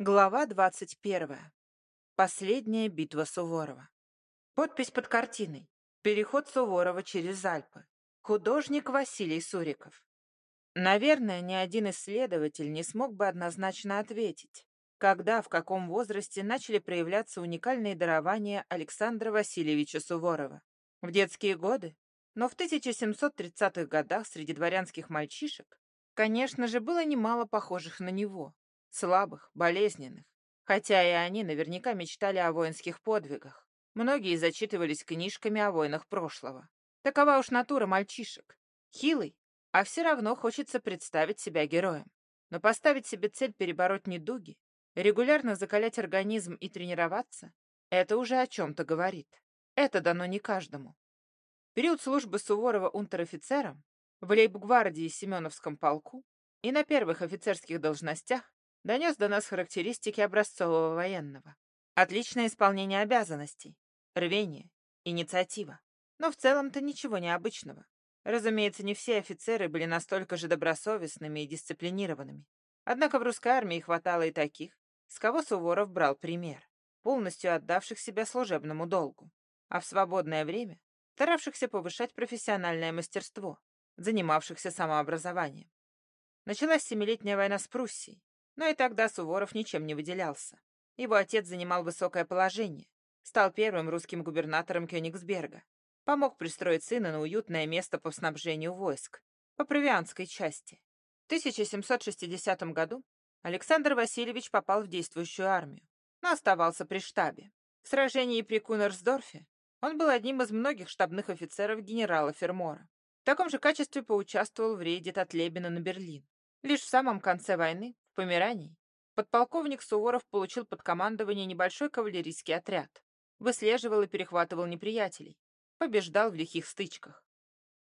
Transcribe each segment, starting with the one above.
Глава 21. Последняя битва Суворова. Подпись под картиной. Переход Суворова через Альпы. Художник Василий Суриков. Наверное, ни один исследователь не смог бы однозначно ответить, когда, в каком возрасте начали проявляться уникальные дарования Александра Васильевича Суворова. В детские годы? Но в 1730-х годах среди дворянских мальчишек, конечно же, было немало похожих на него слабых, болезненных. Хотя и они наверняка мечтали о воинских подвигах. Многие зачитывались книжками о войнах прошлого. Такова уж натура мальчишек. Хилый, а все равно хочется представить себя героем. Но поставить себе цель перебороть недуги, регулярно закалять организм и тренироваться — это уже о чем-то говорит. Это дано не каждому. период службы Суворова унтер-офицером в лейб-гвардии Семеновском полку и на первых офицерских должностях донес до нас характеристики образцового военного. Отличное исполнение обязанностей, рвение, инициатива. Но в целом-то ничего необычного. Разумеется, не все офицеры были настолько же добросовестными и дисциплинированными. Однако в русской армии хватало и таких, с кого Суворов брал пример, полностью отдавших себя служебному долгу, а в свободное время старавшихся повышать профессиональное мастерство, занимавшихся самообразованием. Началась Семилетняя война с Пруссией, но и тогда Суворов ничем не выделялся. Его отец занимал высокое положение, стал первым русским губернатором Кёнигсберга, помог пристроить сына на уютное место по снабжению войск, по провианской части. В 1760 году Александр Васильевич попал в действующую армию, но оставался при штабе. В сражении при Кунерсдорфе он был одним из многих штабных офицеров генерала Фермора. В таком же качестве поучаствовал в рейде Татлебина на Берлин. Лишь в самом конце войны Померании подполковник Суворов получил под командование небольшой кавалерийский отряд, выслеживал и перехватывал неприятелей, побеждал в лихих стычках.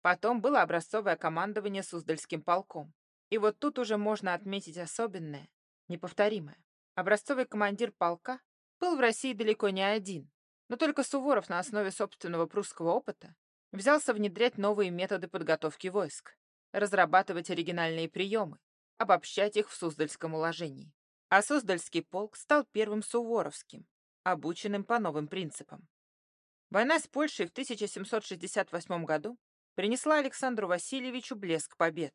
Потом было образцовое командование Суздальским полком. И вот тут уже можно отметить особенное, неповторимое. Образцовый командир полка был в России далеко не один, но только Суворов на основе собственного прусского опыта взялся внедрять новые методы подготовки войск, разрабатывать оригинальные приемы, обобщать их в Суздальском уложении. А Суздальский полк стал первым суворовским, обученным по новым принципам. Война с Польшей в 1768 году принесла Александру Васильевичу блеск побед.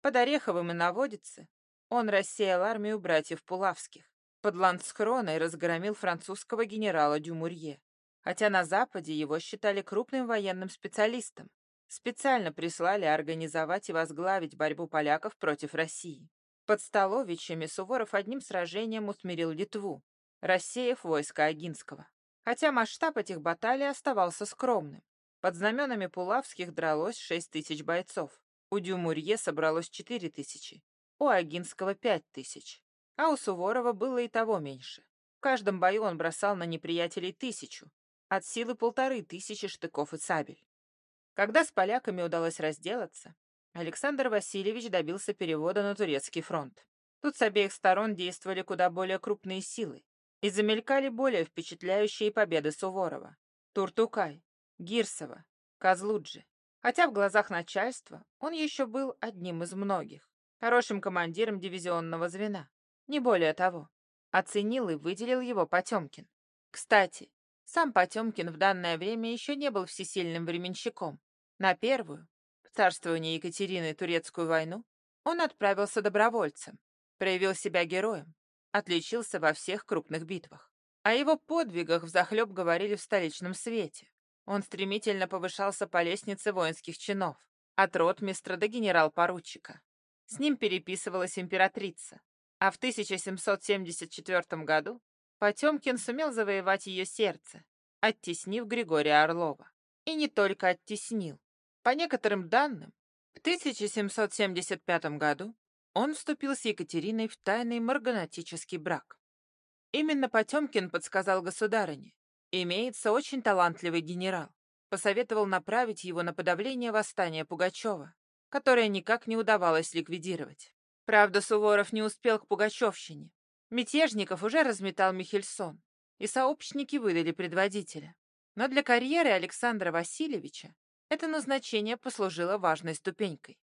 Под Ореховым и Наводице он рассеял армию братьев Пулавских. Под Ландскроной разгромил французского генерала Дюмурье. Хотя на Западе его считали крупным военным специалистом, специально прислали организовать и возглавить борьбу поляков против России. Под Столовичами Суворов одним сражением усмирил Литву, рассеяв войска Агинского. Хотя масштаб этих баталий оставался скромным. Под знаменами Пулавских дралось 6 тысяч бойцов. У Дюмурье собралось 4 тысячи, у Агинского 5 тысяч. А у Суворова было и того меньше. В каждом бою он бросал на неприятелей тысячу, от силы полторы тысячи штыков и сабель. Когда с поляками удалось разделаться, Александр Васильевич добился перевода на турецкий фронт. Тут с обеих сторон действовали куда более крупные силы и замелькали более впечатляющие победы Суворова. Туртукай, Гирсова, Козлуджи. Хотя в глазах начальства он еще был одним из многих, хорошим командиром дивизионного звена. Не более того. Оценил и выделил его Потемкин. Кстати, сам Потемкин в данное время еще не был всесильным временщиком. На первую, в царствование Екатерины турецкую войну, он отправился добровольцем, проявил себя героем, отличился во всех крупных битвах. О его подвигах взахлеб говорили в столичном свете. Он стремительно повышался по лестнице воинских чинов, от ротмистра до генерал-поручика. С ним переписывалась императрица, а в 1774 году Потемкин сумел завоевать ее сердце, оттеснив Григория Орлова. И не только оттеснил, по некоторым данным, в 1775 году он вступил с Екатериной в тайный марганатический брак. Именно Потемкин подсказал государыне. Имеется очень талантливый генерал. Посоветовал направить его на подавление восстания Пугачева, которое никак не удавалось ликвидировать. Правда, Суворов не успел к Пугачевщине. Мятежников уже разметал Михельсон, и сообщники выдали предводителя. Но для карьеры Александра Васильевича это назначение послужило важной ступенькой.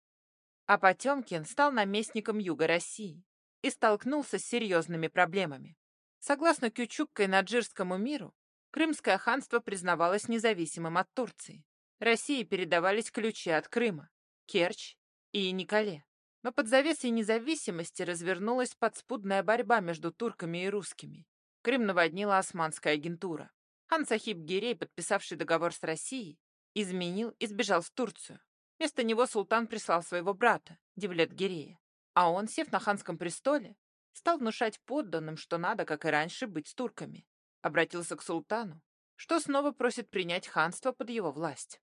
А Потемкин стал наместником Юга России, и столкнулся с серьезными проблемами. Согласно Кючукка и Наджирскому миру, Крымское ханство признавалось независимым от Турции. России передавались ключи от Крыма, Керчь и Николе. Но под завесой независимости развернулась подспудная борьба между турками и русскими. Крым наводнила османская агентура. Хан Сахиб Гирей, подписавший договор с Россией, изменил и сбежал в Турцию. Вместо него султан прислал своего брата, Девлет Гирея. А он, сев на ханском престоле, стал внушать подданным, что надо, как и раньше, быть с турками. Обратился к султану, что снова просит принять ханство под его власть.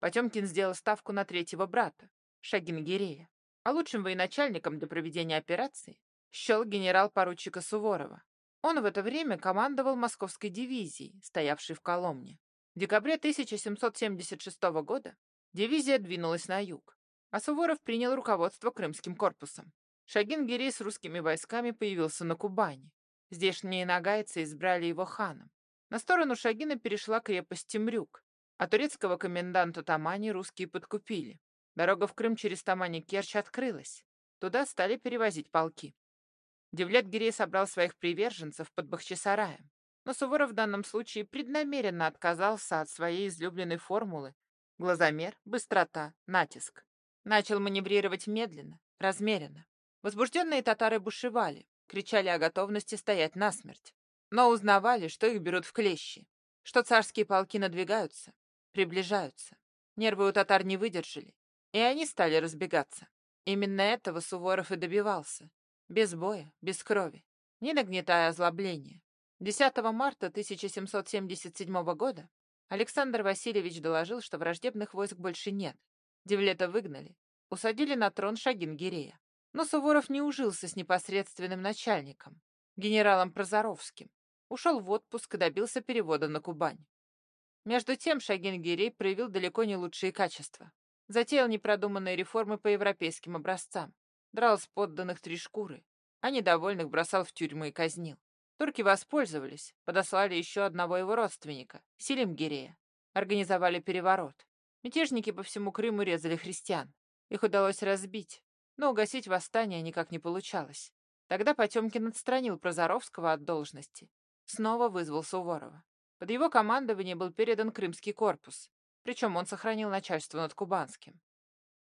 Потемкин сделал ставку на третьего брата, Шагингирея, а лучшим военачальником для проведения операции счел генерал-поручика Суворова. Он в это время командовал московской дивизией, стоявшей в Коломне. В декабре 1776 года дивизия двинулась на юг, а Суворов принял руководство Крымским корпусом. Шагин Гирей с русскими войсками появился на Кубани. Здешние нагайцы избрали его ханом. На сторону Шагина перешла крепость Темрюк, а турецкого коменданта Тамани русские подкупили. Дорога в Крым через Тамани-Керчь открылась. Туда стали перевозить полки. Девлет Гирей собрал своих приверженцев под Бахчисараем. Но Суворов в данном случае преднамеренно отказался от своей излюбленной формулы глазомер, быстрота, натиск. Начал маневрировать медленно, размеренно. Возбужденные татары бушевали, кричали о готовности стоять насмерть. Но узнавали, что их берут в клещи, что царские полки надвигаются, приближаются. Нервы у татар не выдержали, и они стали разбегаться. Именно этого Суворов и добивался. Без боя, без крови, не нагнетая озлобления. 10 марта 1777 года Александр Васильевич доложил, что враждебных войск больше нет. Девлета выгнали, усадили на трон Шагин-Гирея. Но Суворов не ужился с непосредственным начальником, генералом Прозоровским. Ушел в отпуск и добился перевода на Кубань. Между тем Шагин-Гирей проявил далеко не лучшие качества. Затеял непродуманные реформы по европейским образцам. Драл с подданных три шкуры, а недовольных бросал в тюрьмы и казнил. Турки воспользовались, подослали еще одного его родственника, Селимгирея. Организовали переворот. Мятежники по всему Крыму резали христиан. Их удалось разбить, но угасить восстание никак не получалось. Тогда Потемкин отстранил Прозоровского от должности. Снова вызвал Суворова. Под его командование был передан Крымский корпус, причем он сохранил начальство над Кубанским.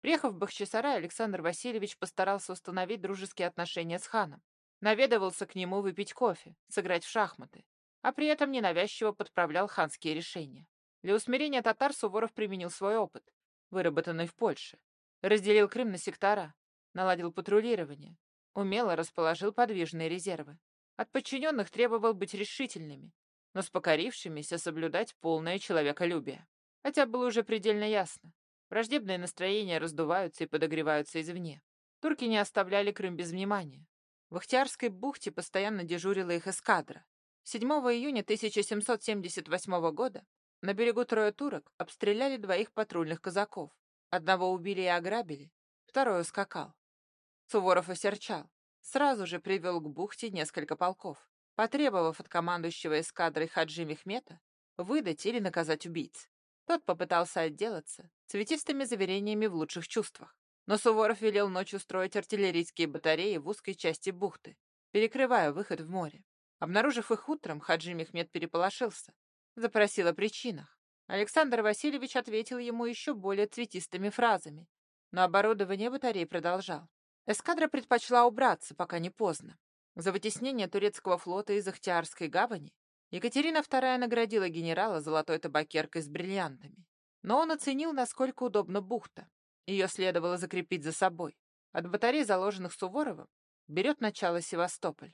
Приехав в Бахчисарай, Александр Васильевич постарался установить дружеские отношения с ханом. Наведывался к нему выпить кофе, сыграть в шахматы, а при этом ненавязчиво подправлял ханские решения. Для усмирения татар Суворов применил свой опыт, выработанный в Польше. Разделил Крым на сектора, наладил патрулирование, умело расположил подвижные резервы. От подчиненных требовал быть решительными, но с покорившимися соблюдать полное человеколюбие. Хотя было уже предельно ясно. Враждебные настроения раздуваются и подогреваются извне. Турки не оставляли Крым без внимания. В Ахтиарской бухте постоянно дежурила их эскадра. 7 июня 1778 года на берегу трое турок обстреляли двоих патрульных казаков. Одного убили и ограбили, второй ускакал. Суворов осерчал. Сразу же привел к бухте несколько полков, потребовав от командующего эскадрой Хаджи Мехмета выдать или наказать убийц. Тот попытался отделаться цветистыми заверениями в лучших чувствах. Но Суворов велел ночью строить артиллерийские батареи в узкой части бухты, перекрывая выход в море. Обнаружив их утром, Хаджи Мехмед переполошился. Запросил о причинах. Александр Васильевич ответил ему еще более цветистыми фразами, но оборудование батарей продолжал. Эскадра предпочла убраться, пока не поздно. За вытеснение турецкого флота из Ахтиарской гавани Екатерина II наградила генерала золотой табакеркой с бриллиантами. Но он оценил, насколько удобна бухта. Ее следовало закрепить за собой. От батарей, заложенных Суворовым, берет начало Севастополь.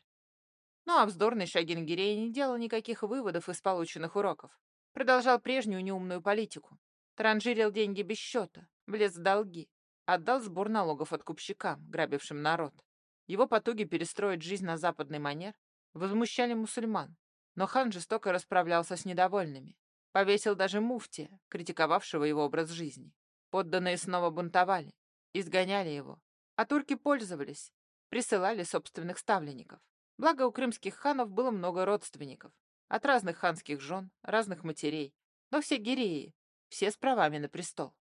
Ну а вздорный Шагин-Гирей не делал никаких выводов из полученных уроков. Продолжал прежнюю неумную политику. Транжирил деньги без счета, влез в долги, Отдал сбор налогов откупщикам, грабившим народ. Его потуги перестроить жизнь на западный манер возмущали мусульман, но хан жестоко расправлялся с недовольными. Повесил даже муфтия, критиковавшего его образ жизни. Подданные снова бунтовали, изгоняли его, а турки пользовались, присылали собственных ставленников. Благо у крымских ханов было много родственников, от разных ханских жен, разных матерей, но все гиреи, все с правами на престол.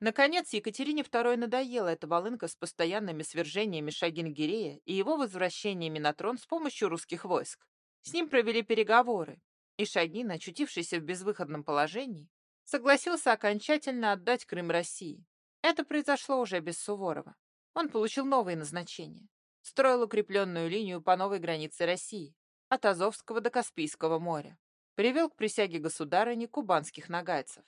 Наконец, Екатерине II надоела эта волынка с постоянными свержениями Шагин-Гирея и его возвращениями на трон с помощью русских войск. С ним провели переговоры, и Шагин, очутившийся в безвыходном положении, согласился окончательно отдать Крым России. Это произошло уже без Суворова. Он получил новые назначения. Строил укрепленную линию по новой границе России, от Азовского до Каспийского моря. Привел к присяге государыни кубанских нагайцев.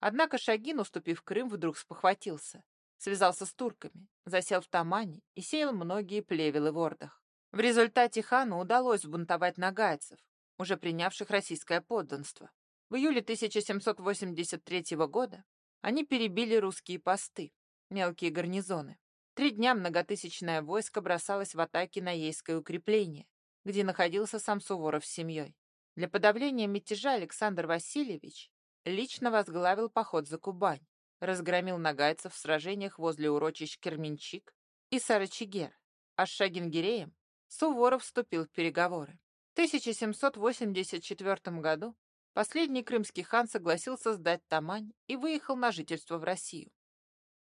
Однако Шагин, уступив Крым, вдруг спохватился. Связался с турками, засел в Тамане и сеял многие плевелы в Ордах. В результате хану удалось бунтовать нагайцев, уже принявших российское подданство. В июле 1783 года они перебили русские посты, мелкие гарнизоны. Три дня многотысячное войско бросалось в атаки на Ейское укрепление, где находился сам Суворов с семьей. Для подавления мятежа Александр Васильевич лично возглавил поход за Кубань, разгромил нагайцев в сражениях возле урочищ Керменчик и Сарычегер, а с Шагингиреем Суворов вступил в переговоры. В 1784 году последний крымский хан согласился сдать Тамань и выехал на жительство в Россию.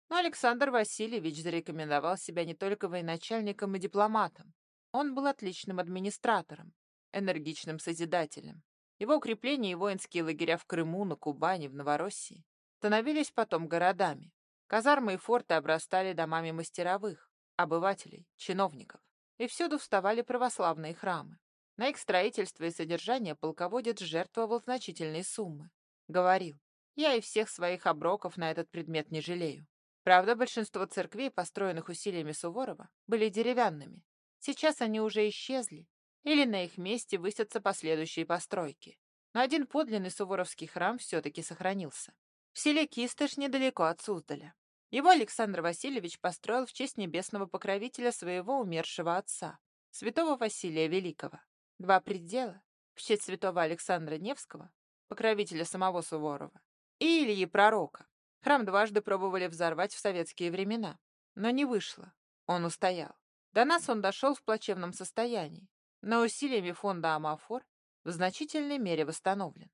Но Александр Васильевич зарекомендовал себя не только военачальником и дипломатом. Он был отличным администратором, энергичным созидателем. Его укрепления и воинские лагеря в Крыму, на Кубани, в Новороссии становились потом городами. Казармы и форты обрастали домами мастеровых, обывателей, чиновников. И всюду вставали православные храмы. На их строительство и содержание полководец жертвовал значительные суммы. Говорил, я и всех своих оброков на этот предмет не жалею. Правда, большинство церквей, построенных усилиями Суворова, были деревянными. Сейчас они уже исчезли, или на их месте высятся последующие постройки. Но один подлинный суворовский храм все-таки сохранился. В селе Кистыш недалеко от Суздаля. Его Александр Васильевич построил в честь небесного покровителя своего умершего отца, святого Василия Великого. Два предела в честь святого Александра Невского, покровителя самого Суворова, и Ильи Пророка. Храм дважды пробовали взорвать в советские времена, но не вышло. Он устоял. До нас он дошел в плачевном состоянии, но усилиями фонда «Амафор» в значительной мере восстановлен.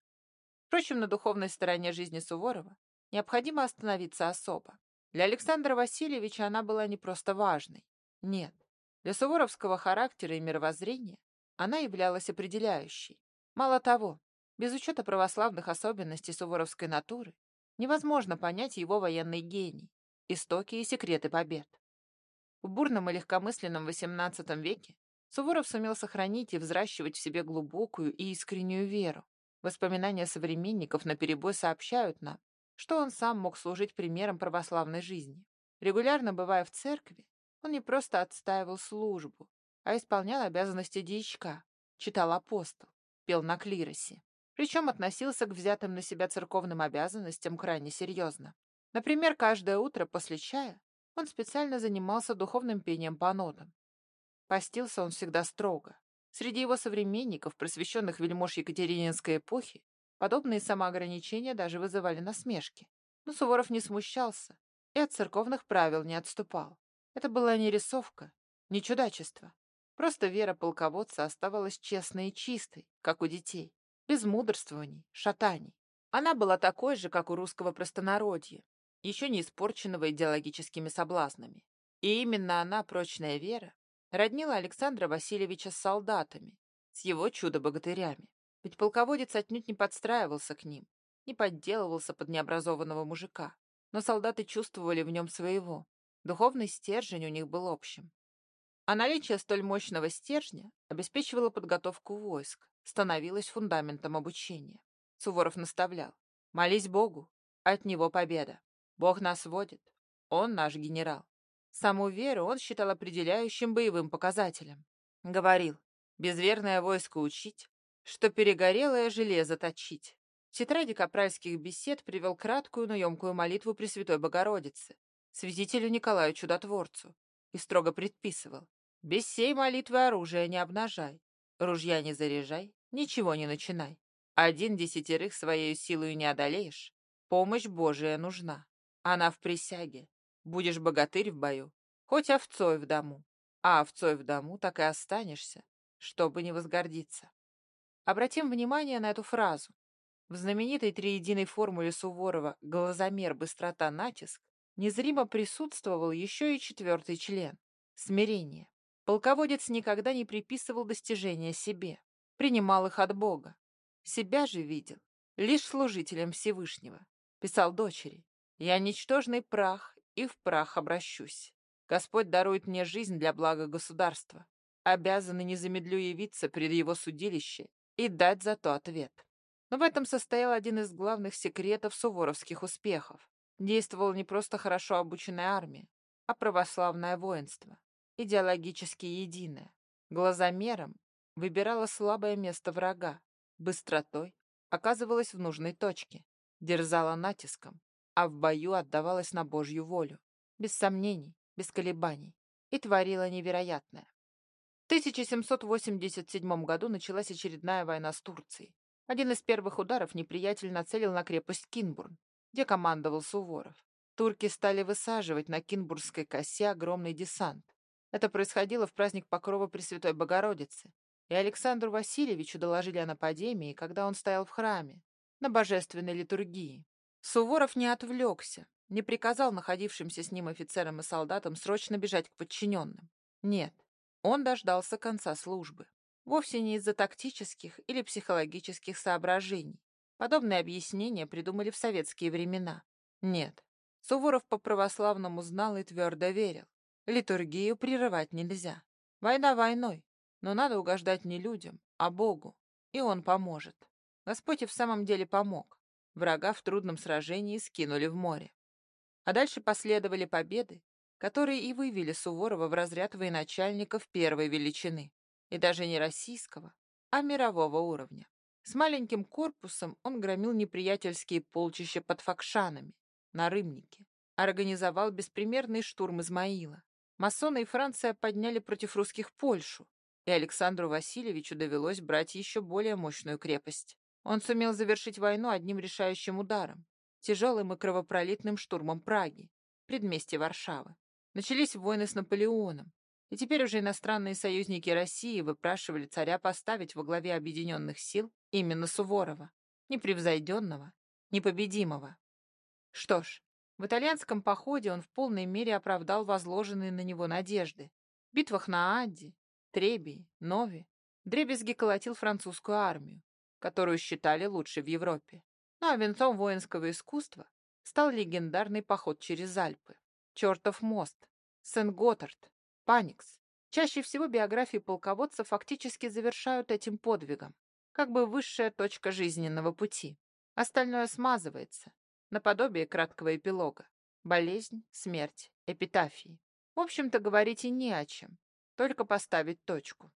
Впрочем, на духовной стороне жизни Суворова необходимо остановиться особо. Для Александра Васильевича она была не просто важной. Нет, для суворовского характера и мировоззрения она являлась определяющей. Мало того, без учета православных особенностей суворовской натуры, невозможно понять его военный гений, истоки и секреты побед. В бурном и легкомысленном XVIII веке Суворов сумел сохранить и взращивать в себе глубокую и искреннюю веру. Воспоминания современников наперебой сообщают нам, что он сам мог служить примером православной жизни. Регулярно бывая в церкви, он не просто отстаивал службу, а исполнял обязанности дьячка, читал апостол, пел на клиросе. Причем относился к взятым на себя церковным обязанностям крайне серьезно. Например, каждое утро после чая он специально занимался духовным пением по нотам. Постился он всегда строго. Среди его современников, просвещенных вельмож Екатерининской эпохи, подобные самоограничения даже вызывали насмешки. Но Суворов не смущался и от церковных правил не отступал. Это была не рисовка, не чудачество. Просто вера полководца оставалась честной и чистой, как у детей, без мудрствований, шатаний. Она была такой же, как у русского простонародья, еще не испорченного идеологическими соблазнами. И именно она, прочная вера, роднила Александра Васильевича с солдатами, с его чудо-богатырями. Ведь полководец отнюдь не подстраивался к ним, не подделывался под необразованного мужика. Но солдаты чувствовали в нем своего. Духовный стержень у них был общим. А наличие столь мощного стержня обеспечивало подготовку войск, становилось фундаментом обучения. Суворов наставлял. «Молись Богу, от Него победа. Бог нас водит, Он наш генерал». Саму веру он считал определяющим боевым показателем. Говорил, безверное войско учить, что перегорелое железо точить. В тетради капральских бесед привел краткую, но емкую молитву Пресвятой Богородицы, святителю Николаю Чудотворцу, и строго предписывал, без сей молитвы оружие не обнажай, ружья не заряжай, ничего не начинай. Один десятерых своей силой не одолеешь, помощь Божия нужна. Она в присяге. Будешь богатырь в бою, хоть овцой в дому. А овцой в дому так и останешься, чтобы не возгордиться. Обратим внимание на эту фразу. В знаменитой триединой формуле Суворова «глазомер, быстрота, натиск» незримо присутствовал еще и четвертый член — смирение. Полководец никогда не приписывал достижения себе, принимал их от Бога. Себя же видел лишь служителем Всевышнего. Писал дочери, «Я ничтожный прах, и в прах обращусь. Господь дарует мне жизнь для блага государства. Обязаны незамедлю явиться пред его судилище и дать за то ответ». Но в этом состоял один из главных секретов суворовских успехов. Действовала не просто хорошо обученная армия, а православное воинство, идеологически единое. Глазомером выбирала слабое место врага, быстротой оказывалась в нужной точке, дерзала натиском, а в бою отдавалась на Божью волю, без сомнений, без колебаний, и творила невероятное. В 1787 году началась очередная война с Турцией. Один из первых ударов неприятель нацелил на крепость Кинбурн, где командовал Суворов. Турки стали высаживать на Кинбургской косе огромный десант. Это происходило в праздник Покрова Пресвятой Богородицы. И Александру Васильевичу доложили о нападении, когда он стоял в храме, на божественной литургии. Суворов не отвлекся, не приказал находившимся с ним офицерам и солдатам срочно бежать к подчиненным. Нет, он дождался конца службы. Вовсе не из-за тактических или психологических соображений. Подобные объяснения придумали в советские времена. Нет, Суворов по-православному знал и твердо верил. Литургию прерывать нельзя. Война войной, но надо угождать не людям, а Богу, и Он поможет. Господь и в самом деле помог. Врага в трудном сражении скинули в море. А дальше последовали победы, которые и вывели Суворова в разряд военачальников первой величины и даже не российского, а мирового уровня. С маленьким корпусом он громил неприятельские полчища под Факшанами, на Рымнике, организовал беспримерный штурм Измаила. Масоны и Франция подняли против русских Польшу, и Александру Васильевичу довелось брать еще более мощную крепость. Он сумел завершить войну одним решающим ударом, тяжелым и кровопролитным штурмом Праги, предместья Варшавы. Начались войны с Наполеоном, и теперь уже иностранные союзники России выпрашивали царя поставить во главе объединенных сил именно Суворова, непревзойденного, непобедимого. Что ж, в итальянском походе он в полной мере оправдал возложенные на него надежды. В битвах на Адде, Требии, Нови дребезги колотил французскую армию, которую считали лучшей в Европе. Ну а венцом воинского искусства стал легендарный поход через Альпы. Чертов мост, Сен-Готард, Паникс. Чаще всего биографии полководца фактически завершают этим подвигом, как бы высшая точка жизненного пути. Остальное смазывается, наподобие краткого эпилога. Болезнь, смерть, эпитафии. В общем-то, говорить и не о чем, только поставить точку.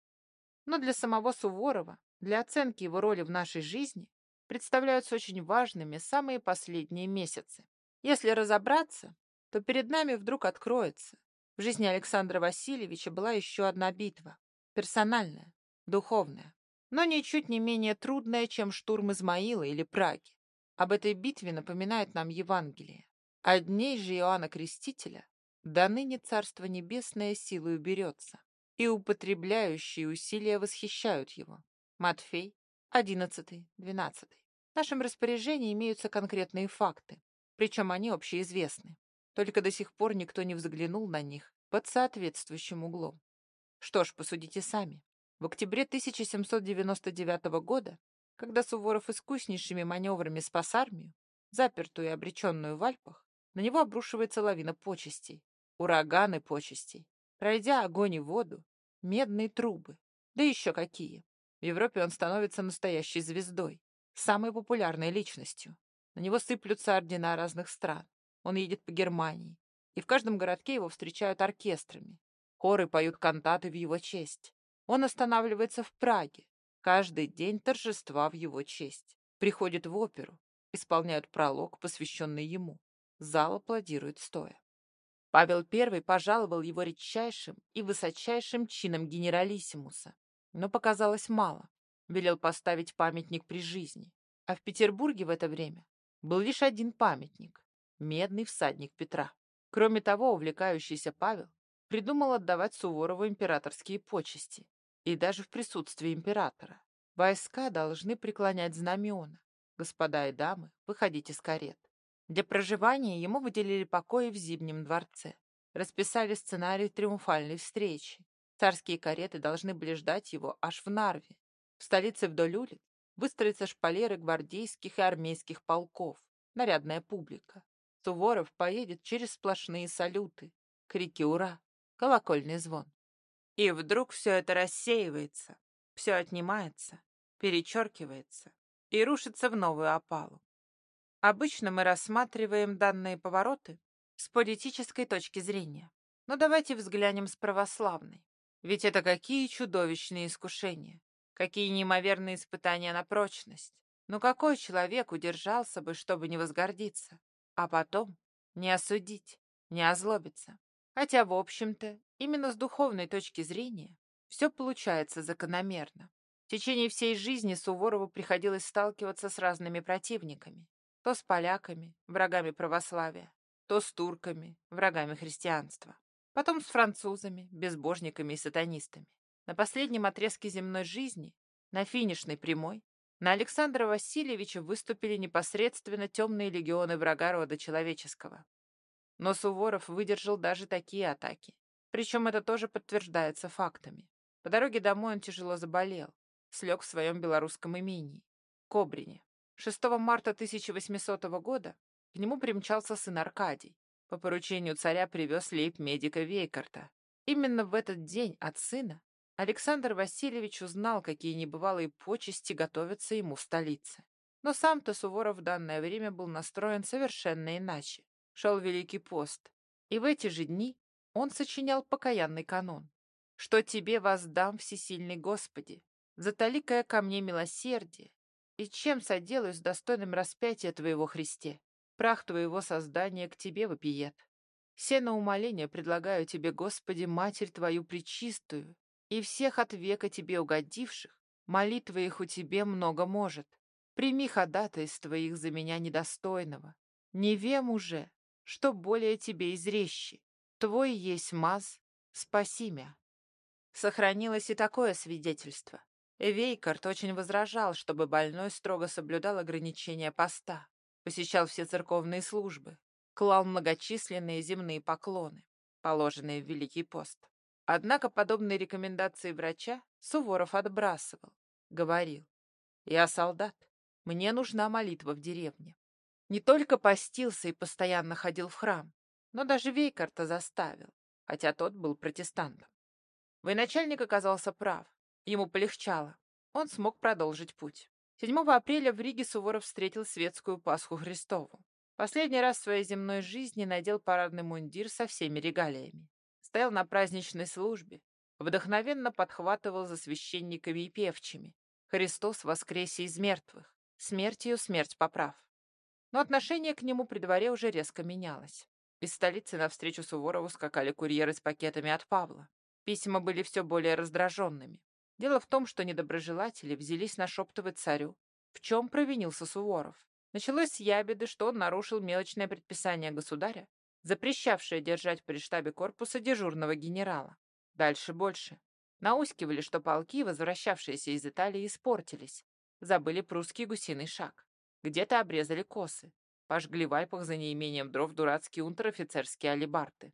Но для самого Суворова, для оценки его роли в нашей жизни, представляются очень важными самые последние месяцы. Если разобраться, то перед нами вдруг откроется, в жизни Александра Васильевича была еще одна битва. Персональная, духовная, но ничуть не менее трудная, чем штурм Измаила или Праги. Об этой битве напоминает нам Евангелие. От дней же Иоанна Крестителя до ныне Царство Небесное силою берется, и употребляющие усилия восхищают его. Матфей 11, 12. В нашем распоряжении имеются конкретные факты, причем они общеизвестны. Только до сих пор никто не взглянул на них под соответствующим углом. Что ж, посудите сами. В октябре 1799 года, когда Суворов искуснейшими маневрами спас армию, запертую и обреченную в Альпах, на него обрушивается лавина почестей, ураганы почестей, пройдя огонь и воду, медные трубы, да еще какие. В Европе он становится настоящей звездой, самой популярной личностью. На него сыплются ордена разных стран. Он едет по Германии, и в каждом городке его встречают оркестрами. Хоры поют кантаты в его честь. Он останавливается в Праге. Каждый день торжества в его честь. Приходит в оперу, исполняют пролог, посвященный ему. Зал аплодирует стоя. Павел I пожаловал его редчайшим и высочайшим чином генералиссимуса, но показалось мало. Велел поставить памятник при жизни. А в Петербурге в это время был лишь один памятник медный всадник Петра. Кроме того, увлекающийся Павел придумал отдавать Суворову императорские почести, и даже в присутствии императора. Войска должны преклонять знамена, Господа и дамы, выходите из карет. Для проживания ему выделили покои в Зимнем дворце. Расписали сценарий триумфальной встречи. Царские кареты должны были ждать его аж в Нарве. В столице вдоль улиц выстроятся шпалеры гвардейских и армейских полков, нарядная публика. Суворов поедет через сплошные салюты, крики «Ура!», колокольный звон. И вдруг все это рассеивается, все отнимается, перечеркивается и рушится в новую опалу. Обычно мы рассматриваем данные повороты с политической точки зрения. Но давайте взглянем с православной. Ведь это какие чудовищные искушения, какие неимоверные испытания на прочность. Но какой человек удержался бы, чтобы не возгордиться, а потом не осудить, не озлобиться? Хотя, в общем-то, именно с духовной точки зрения все получается закономерно. В течение всей жизни Суворову приходилось сталкиваться с разными противниками. То с поляками, врагами православия, то с турками, врагами христианства. Потом с французами, безбожниками и сатанистами. На последнем отрезке земной жизни, на финишной прямой, на Александра Васильевича выступили непосредственно темные легионы врага рода человеческого. Но Суворов выдержал даже такие атаки. Причем это тоже подтверждается фактами. По дороге домой он тяжело заболел, слег в своем белорусском имении, Кобрине. 6 марта 1800 года к нему примчался сын Аркадий. По поручению царя привез лейб-медика Вейкарта. Именно в этот день от сына Александр Васильевич узнал, какие небывалые почести готовятся ему в столице. Но сам-то Суворов в данное время был настроен совершенно иначе. Шел Великий пост, и в эти же дни он сочинял покаянный канон. «Что тебе воздам, всесильный Господи, за толикое ко мне милосердие, и чем соделаюсь достойным распятия Твоего Христе? Прах Твоего создания к Тебе вопиет. Все на умоление предлагаю Тебе, Господи, Матерь Твою Пречистую, и всех от века Тебе угодивших, молитвы их у Тебе много может. Прими ходатайство их за меня недостойного. Не вем уже, что более Тебе изрещи. Твой есть маз, спаси мя. Сохранилось и такое свидетельство. Вейкарт очень возражал, чтобы больной строго соблюдал ограничения поста, посещал все церковные службы, клал многочисленные земные поклоны, положенные в Великий пост. Однако подобные рекомендации врача Суворов отбрасывал, говорил, «Я солдат, мне нужна молитва в деревне». Не только постился и постоянно ходил в храм, но даже Вейкарта заставил, хотя тот был протестантом. Военачальник оказался прав. Ему полегчало. Он смог продолжить путь. 7 апреля в Риге Суворов встретил светскую Пасху Христову. Последний раз в своей земной жизни надел парадный мундир со всеми регалиями. Стоял на праздничной службе, вдохновенно подхватывал за священниками и певчими. Христос воскресе из мертвых, смертью смерть поправ. Но отношение к нему при дворе уже резко менялось. Из столицы навстречу Суворову скакали курьеры с пакетами от Павла. Письма были все более раздраженными. Дело в том, что недоброжелатели взялись нашептывать царю, в чем провинился Суворов. Началось с ябеды, что он нарушил мелочное предписание государя, запрещавшее держать при штабе корпуса дежурного генерала. Дальше больше. Наускивали, что полки, возвращавшиеся из Италии, испортились. Забыли прусский гусиный шаг. Где-то обрезали косы. Пожгли в Альпах за неимением дров дурацкие унтер-офицерские алибарты.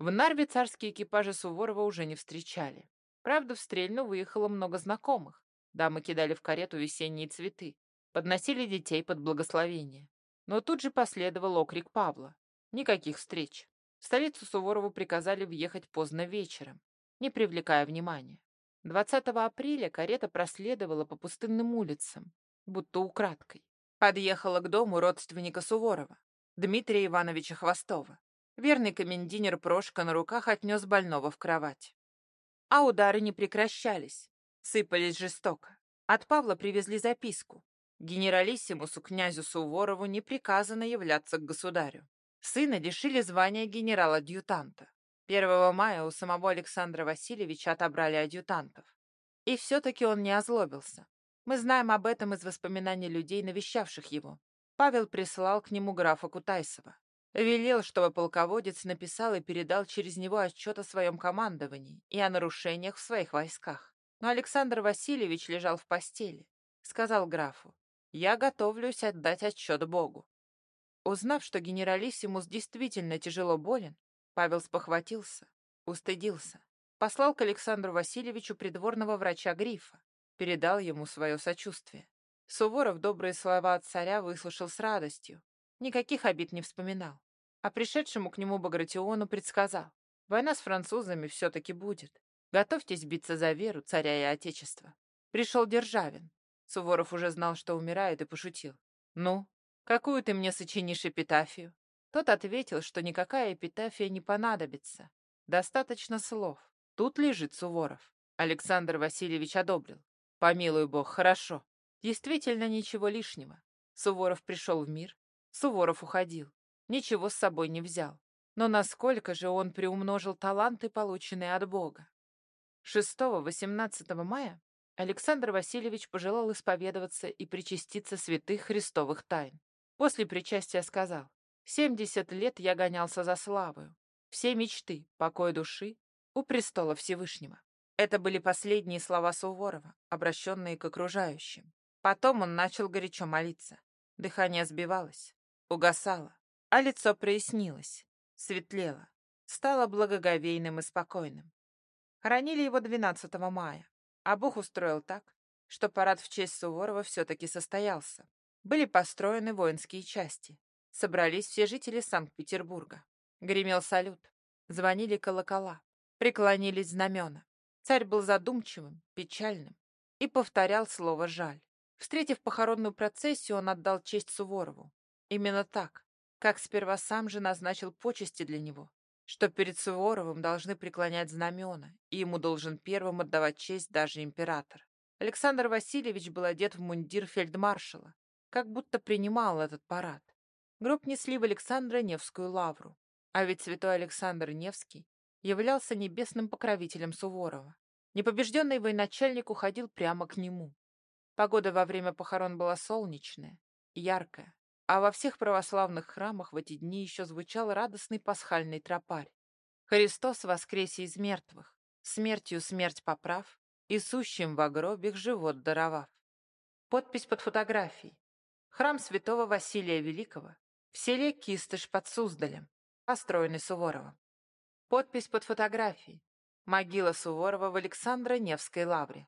В Нарве царские экипажи Суворова уже не встречали. Правда, в Стрельну выехало много знакомых. Дамы кидали в карету весенние цветы, подносили детей под благословение. Но тут же последовал окрик Павла. Никаких встреч. В столицу Суворову приказали въехать поздно вечером, не привлекая внимания. 20 апреля карета проследовала по пустынным улицам, будто украдкой. Подъехала к дому родственника Суворова, Дмитрия Ивановича Хвостова. Верный комендинер Прошка на руках отнес больного в кровать. А удары не прекращались, сыпались жестоко. От Павла привезли записку. Генералиссимусу князю Суворову не приказано являться к государю. Сына лишили звания генерала-адъютанта. 1 мая у самого Александра Васильевича отобрали адъютантов. И все-таки он не озлобился. Мы знаем об этом из воспоминаний людей, навещавших его. Павел прислал к нему графа Кутайсова. Велел, чтобы полководец написал и передал через него отчет о своем командовании и о нарушениях в своих войсках. Но Александр Васильевич лежал в постели. Сказал графу, Я готовлюсь отдать отчет Богу. Узнав, что генералиссимус действительно тяжело болен, Павел спохватился, устыдился, послал к Александру Васильевичу придворного врача Грифа, передал ему свое сочувствие. Суворов добрые слова от царя выслушал с радостью, никаких обид не вспоминал, а пришедшему к нему Багратиону предсказал, война с французами все-таки будет, готовьтесь биться за веру царя и отечества. Пришел Державин. Суворов уже знал, что умирает, и пошутил. «Ну, какую ты мне сочинишь эпитафию?» Тот ответил, что никакая эпитафия не понадобится. Достаточно слов. Тут лежит Суворов. Александр Васильевич одобрил. Помилуй бог, хорошо. Действительно ничего лишнего. Суворов пришел в мир. Суворов уходил. Ничего с собой не взял. Но насколько же он приумножил таланты, полученные от Бога? 6-18 мая Александр Васильевич пожелал исповедоваться и причаститься святых христовых тайн. После причастия сказал, «Семьдесят лет я гонялся за славою. Все мечты, покой души у престола Всевышнего». Это были последние слова Суворова, обращенные к окружающим. Потом он начал горячо молиться. Дыхание сбивалось, угасало, а лицо прояснилось, светлело, стало благоговейным и спокойным. Хоронили его 12 мая. А Бог устроил так, что парад в честь Суворова все-таки состоялся. Были построены воинские части. Собрались все жители Санкт-Петербурга. Гремел салют. Звонили колокола. Преклонились знамена. Царь был задумчивым, печальным и повторял слово «жаль». Встретив похоронную процессию, он отдал честь Суворову. Именно так, как сперва сам же назначил почести для него, что перед Суворовым должны преклонять знамена, и ему должен первым отдавать честь даже император. Александр Васильевич был одет в мундир фельдмаршала, как будто принимал этот парад. Гроб несли в Александра Невскую лавру, а ведь святой Александр Невский являлся небесным покровителем Суворова. Непобежденный военачальник уходил прямо к нему. Погода во время похорон была солнечная, яркая, а во всех православных храмах в эти дни еще звучал радостный пасхальный тропарь. Христос воскресе из мертвых, смертью смерть поправ, и сущим в гробе живот даровав. Подпись под фотографией. Храм святого Василия Великого в селе Кистыш под Суздалем, построенный Суворовым. Подпись под фотографией. Могила Суворова в Александро-Невской лавре.